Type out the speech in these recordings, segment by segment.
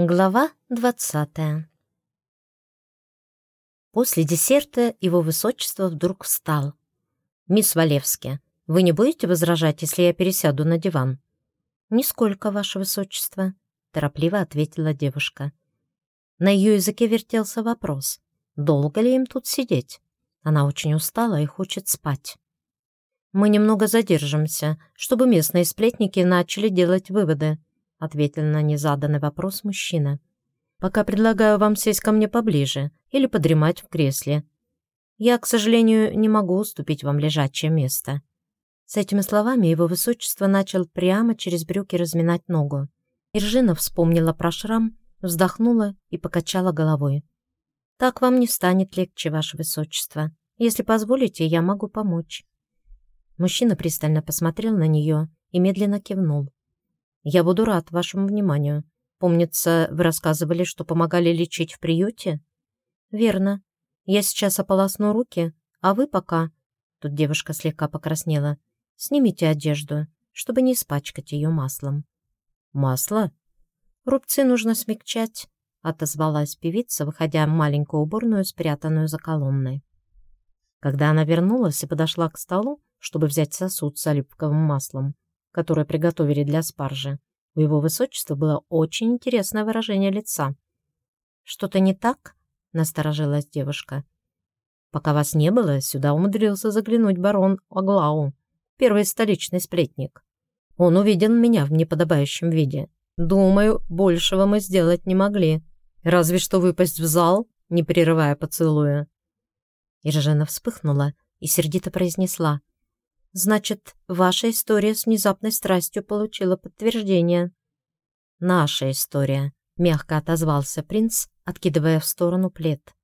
Глава двадцатая После десерта его высочество вдруг встал. «Мисс Валевски, вы не будете возражать, если я пересяду на диван?» «Нисколько, ваше высочество», — торопливо ответила девушка. На ее языке вертелся вопрос, долго ли им тут сидеть? Она очень устала и хочет спать. «Мы немного задержимся, чтобы местные сплетники начали делать выводы», — ответил на незаданный вопрос мужчина. «Пока предлагаю вам сесть ко мне поближе или подремать в кресле. Я, к сожалению, не могу уступить вам лежачее место». С этими словами его высочество начал прямо через брюки разминать ногу. Иржина вспомнила про шрам, вздохнула и покачала головой. «Так вам не станет легче, ваше высочество. Если позволите, я могу помочь». Мужчина пристально посмотрел на нее и медленно кивнул. Я буду рад вашему вниманию. Помнится, вы рассказывали, что помогали лечить в приюте? Верно. Я сейчас ополосну руки, а вы пока... Тут девушка слегка покраснела. Снимите одежду, чтобы не испачкать ее маслом. Масло? Рубцы нужно смягчать, отозвалась певица, выходя в маленькую уборную, спрятанную за колонной. Когда она вернулась и подошла к столу, чтобы взять сосуд с оливковым маслом, которое приготовили для спаржи, у его высочества было очень интересное выражение лица. «Что-то не так?» — насторожилась девушка. «Пока вас не было, сюда умудрился заглянуть барон Оглау, первый столичный сплетник. Он увидел меня в неподобающем виде. Думаю, большего мы сделать не могли. Разве что выпасть в зал, не прерывая поцелуя». Иржена вспыхнула и сердито произнесла. Значит, ваша история с внезапной страстью получила подтверждение. Наша история, мягко отозвался принц, откидывая в сторону плед.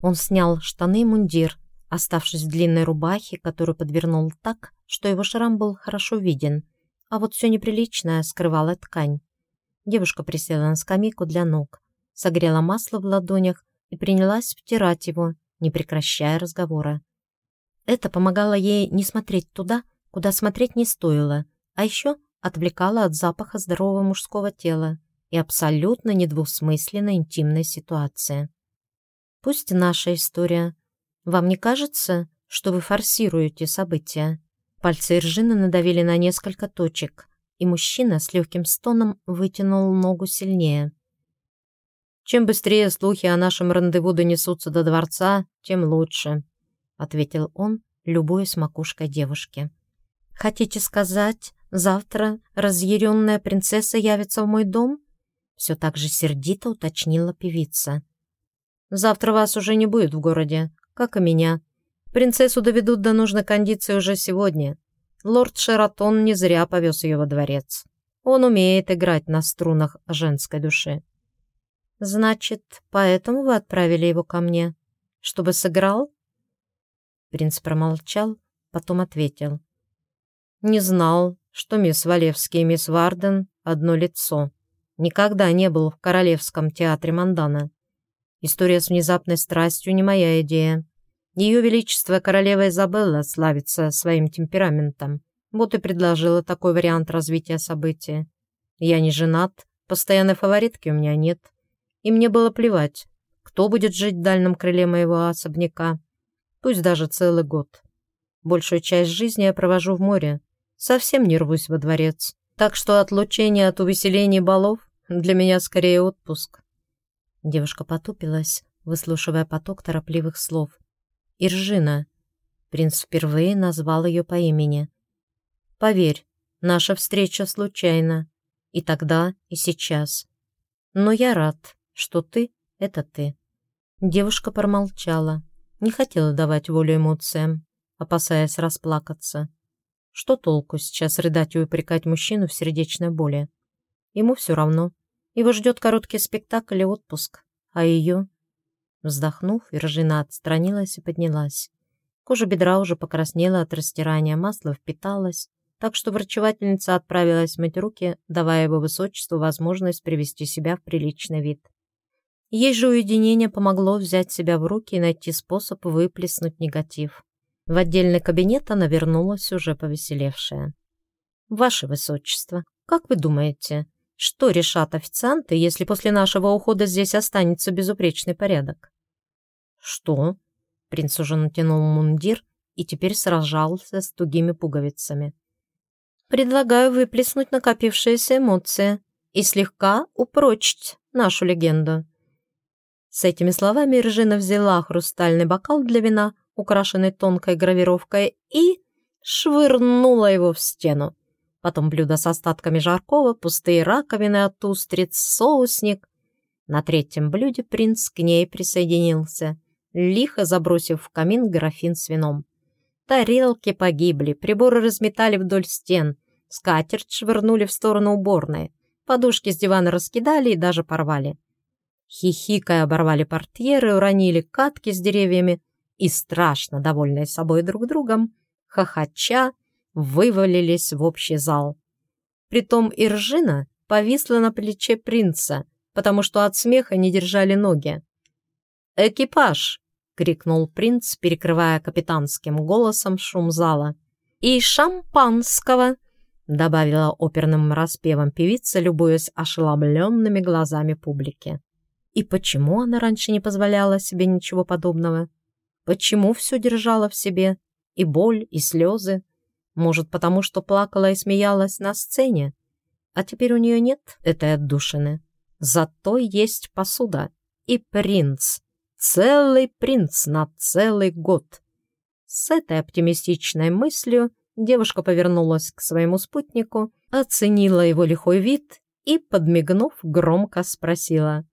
Он снял штаны и мундир, оставшись в длинной рубахе, которую подвернул так, что его шрам был хорошо виден, а вот все неприличное скрывала ткань. Девушка присела на скамейку для ног, согрела масло в ладонях и принялась втирать его, не прекращая разговора. Это помогало ей не смотреть туда, куда смотреть не стоило, а еще отвлекало от запаха здорового мужского тела и абсолютно недвусмысленной интимной ситуации. Пусть наша история. Вам не кажется, что вы форсируете события? Пальцы Иржины надавили на несколько точек, и мужчина с легким стоном вытянул ногу сильнее. Чем быстрее слухи о нашем рандеву донесутся до дворца, тем лучше ответил он, любуясь макушкой девушки. «Хотите сказать, завтра разъяренная принцесса явится в мой дом?» Все так же сердито уточнила певица. «Завтра вас уже не будет в городе, как и меня. Принцессу доведут до нужной кондиции уже сегодня. Лорд Шератон не зря повез ее во дворец. Он умеет играть на струнах женской души». «Значит, поэтому вы отправили его ко мне? Чтобы сыграл?» Принц промолчал, потом ответил. «Не знал, что мисс Валевский и мисс Варден — одно лицо. Никогда не был в Королевском театре Мандана. История с внезапной страстью не моя идея. Ее Величество королева Изабелла славится своим темпераментом. Вот и предложила такой вариант развития события. Я не женат, постоянной фаворитки у меня нет. И мне было плевать, кто будет жить в дальнем крыле моего особняка пусть даже целый год. Большую часть жизни я провожу в море, совсем не рвусь во дворец, так что отлучение от увеселений балов для меня скорее отпуск». Девушка потупилась, выслушивая поток торопливых слов. «Иржина». Принц впервые назвал ее по имени. «Поверь, наша встреча случайна. И тогда, и сейчас. Но я рад, что ты — это ты». Девушка промолчала, не хотела давать волю эмоциям, опасаясь расплакаться. Что толку сейчас рыдать и упрекать мужчину в сердечной боли? Ему все равно. Его ждет короткий спектакль и отпуск. А ее... Вздохнув, Вержина отстранилась и поднялась. Кожа бедра уже покраснела от растирания, масло впиталось, так что врачевательница отправилась мыть руки, давая его высочеству возможность привести себя в приличный вид. Ей же уединение помогло взять себя в руки и найти способ выплеснуть негатив. В отдельный кабинет она вернулась уже повеселевшая. «Ваше Высочество, как вы думаете, Что решат официанты, если после нашего ухода здесь останется безупречный порядок? Что? Принц уже натянул мундир и теперь сражался с тугими пуговицами. Предлагаю выплеснуть накопившиеся эмоции и слегка упрочить нашу легенду. С этими словами Ржина взяла хрустальный бокал для вина, украшенный тонкой гравировкой, и швырнула его в стену потом блюдо с остатками жаркого, пустые раковины от устриц, соусник. На третьем блюде принц к ней присоединился, лихо забросив в камин графин с вином. Тарелки погибли, приборы разметали вдоль стен, скатерть швырнули в сторону уборной, подушки с дивана раскидали и даже порвали. Хихикая оборвали портьеры, уронили катки с деревьями и, страшно довольные собой друг другом, хохоча, вывалились в общий зал. Притом Иржина повисла на плече принца, потому что от смеха не держали ноги. «Экипаж!» — крикнул принц, перекрывая капитанским голосом шум зала. «И шампанского!» — добавила оперным распевом певица, любуясь ошеломленными глазами публики. И почему она раньше не позволяла себе ничего подобного? Почему все держала в себе? И боль, и слезы, может, потому что плакала и смеялась на сцене? А теперь у нее нет этой отдушины. Зато есть посуда. И принц. Целый принц на целый год. С этой оптимистичной мыслью девушка повернулась к своему спутнику, оценила его лихой вид и, подмигнув, громко спросила.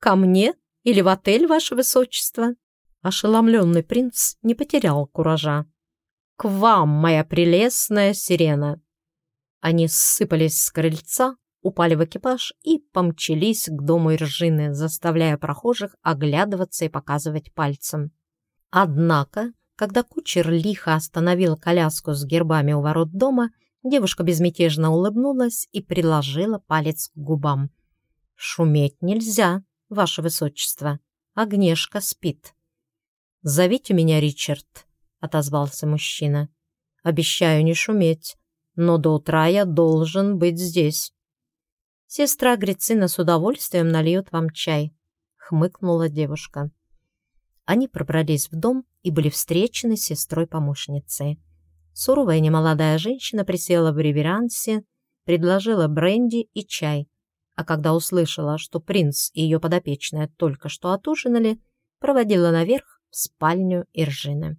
«Ко мне или в отель, ваше высочество?» Ошеломленный принц не потерял куража. «К вам, моя прелестная сирена!» Они сыпались с крыльца, упали в экипаж и помчались к дому Иржины, заставляя прохожих оглядываться и показывать пальцем. Однако, когда кучер лихо остановил коляску с гербами у ворот дома, девушка безмятежно улыбнулась и приложила палец к губам. «Шуметь нельзя, ваше высочество. Агнешка спит. Зовите меня Ричард» отозвался мужчина. «Обещаю не шуметь, но до утра я должен быть здесь». «Сестра Грицина с удовольствием нальет вам чай», — хмыкнула девушка. Они пробрались в дом и были встречены сестрой-помощницей. Суровая немолодая женщина присела в реверансе, предложила бренди и чай, а когда услышала, что принц и ее подопечная только что отужинали, проводила наверх в спальню Иржины.